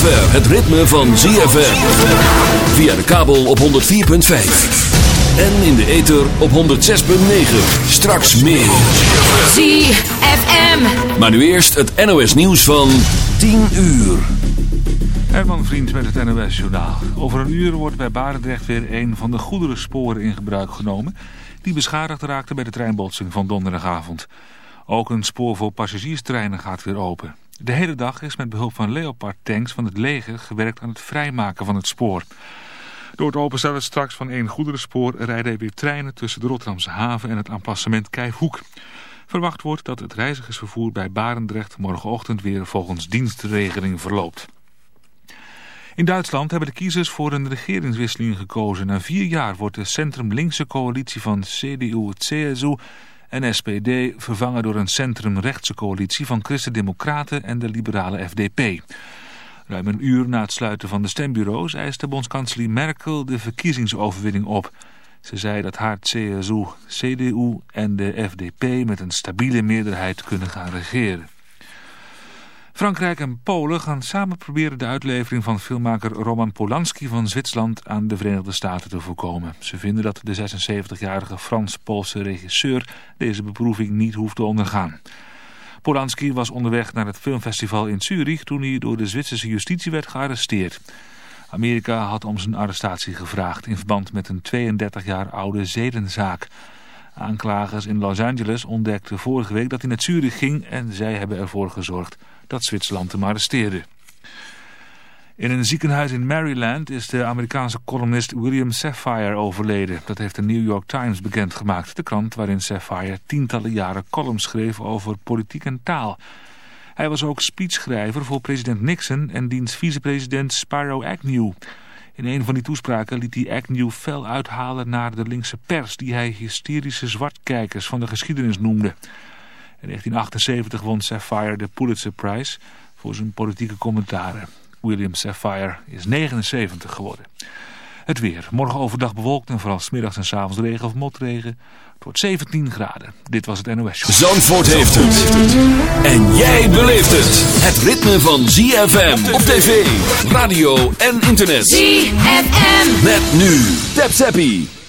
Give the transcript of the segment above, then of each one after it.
zover het ritme van ZFM. Via de kabel op 104.5. En in de ether op 106.9. Straks meer. ZFM. Maar nu eerst het NOS nieuws van 10 uur. Herman Vriend met het NOS Journaal. Over een uur wordt bij Barendrecht weer een van de goederensporen in gebruik genomen... die beschadigd raakte bij de treinbotsing van donderdagavond. Ook een spoor voor passagierstreinen gaat weer open. De hele dag is met behulp van Leopard-tanks van het leger gewerkt aan het vrijmaken van het spoor. Door het openstellen straks van één goederenspoor rijden er weer treinen tussen de Rotterdamse haven en het emplacement Kijfhoek. Verwacht wordt dat het reizigersvervoer bij Barendrecht morgenochtend weer volgens dienstregeling verloopt. In Duitsland hebben de kiezers voor een regeringswisseling gekozen. Na vier jaar wordt de centrum-linkse coalitie van CDU, CSU en SPD vervangen door een centrum-rechtse coalitie van Christen-Democraten en de liberale FDP. Ruim een uur na het sluiten van de stembureaus eiste bondskanselier Merkel de verkiezingsoverwinning op. Ze zei dat haar CSU, CDU en de FDP met een stabiele meerderheid kunnen gaan regeren. Frankrijk en Polen gaan samen proberen de uitlevering van filmmaker Roman Polanski van Zwitserland aan de Verenigde Staten te voorkomen. Ze vinden dat de 76-jarige Frans-Poolse regisseur deze beproeving niet hoeft te ondergaan. Polanski was onderweg naar het filmfestival in Zurich toen hij door de Zwitserse justitie werd gearresteerd. Amerika had om zijn arrestatie gevraagd in verband met een 32 jaar oude zedenzaak. Aanklagers in Los Angeles ontdekten vorige week dat hij naar Zurich ging en zij hebben ervoor gezorgd dat Zwitserland hem arresteerde. In een ziekenhuis in Maryland is de Amerikaanse columnist William Sapphire overleden. Dat heeft de New York Times bekendgemaakt. De krant waarin Sapphire tientallen jaren columns schreef over politiek en taal. Hij was ook speechschrijver voor president Nixon en diens vicepresident Spyro Agnew. In een van die toespraken liet hij Agnew fel uithalen naar de linkse pers... die hij hysterische zwartkijkers van de geschiedenis noemde. In 1978 won Sapphire de Pulitzer Prize voor zijn politieke commentaren. William Sapphire is 79 geworden. Het weer. Morgen overdag bewolkt en vooral smiddags en s avonds regen of motregen. Het wordt 17 graden. Dit was het NOS Show. Zandvoort heeft het. En jij beleeft het. Het ritme van ZFM op tv, radio en internet. ZFM. Met nu. Tap Zappie.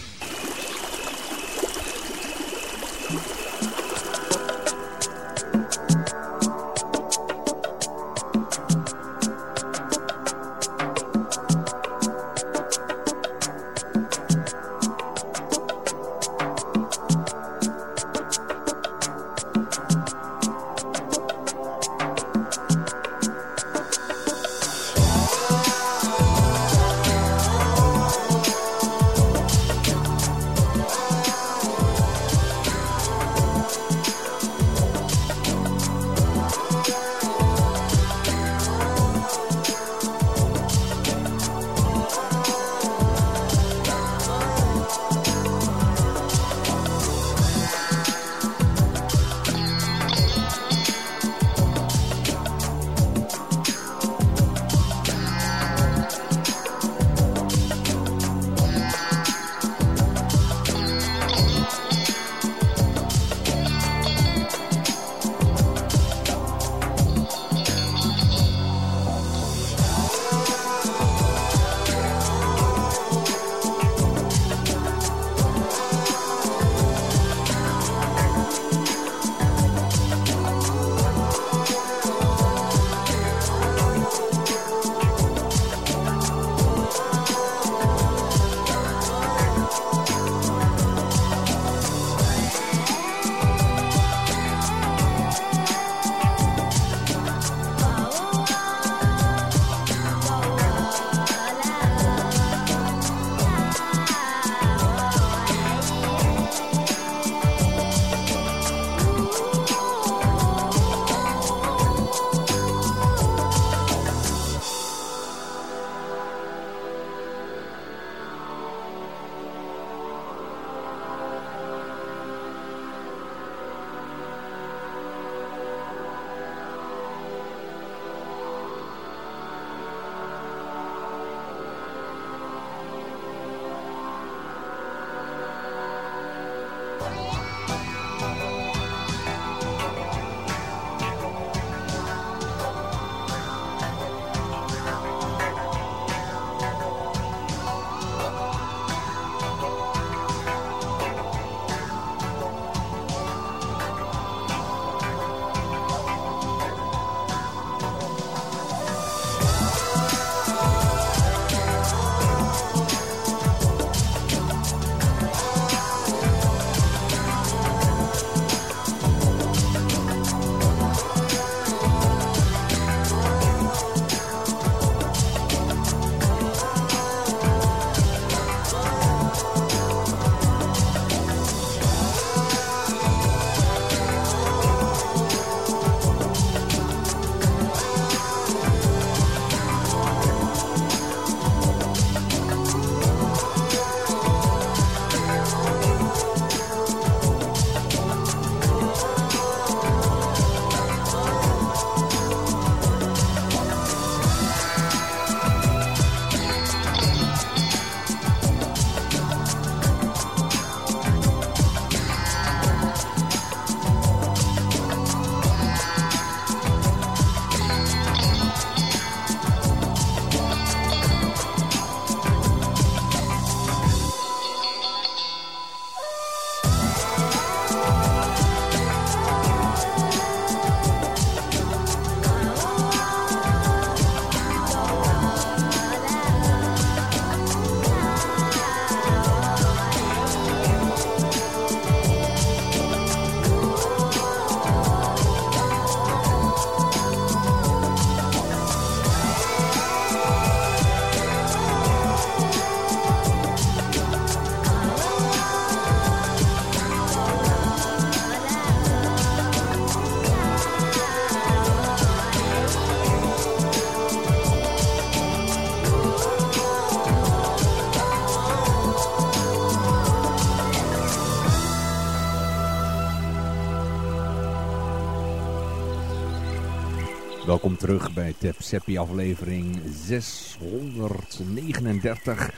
Welkom terug bij Tep Seppi aflevering 639.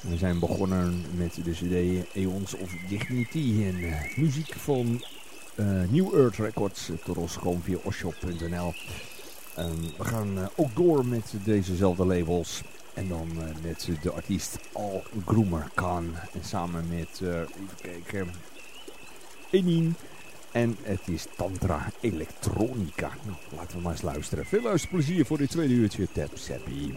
We zijn begonnen met de cd Eons of Dignity en uh, muziek van uh, New Earth Records. Toros gewoon via oshop.nl. we gaan ook door met dezezelfde labels. En dan met de artiest Al Groomer Khan. En samen met, even kijken, Enin... En het is Tantra Elektronica. Nou, laten we maar eens luisteren. Veel luisterplezier voor dit tweede uurtje Tap Seppi.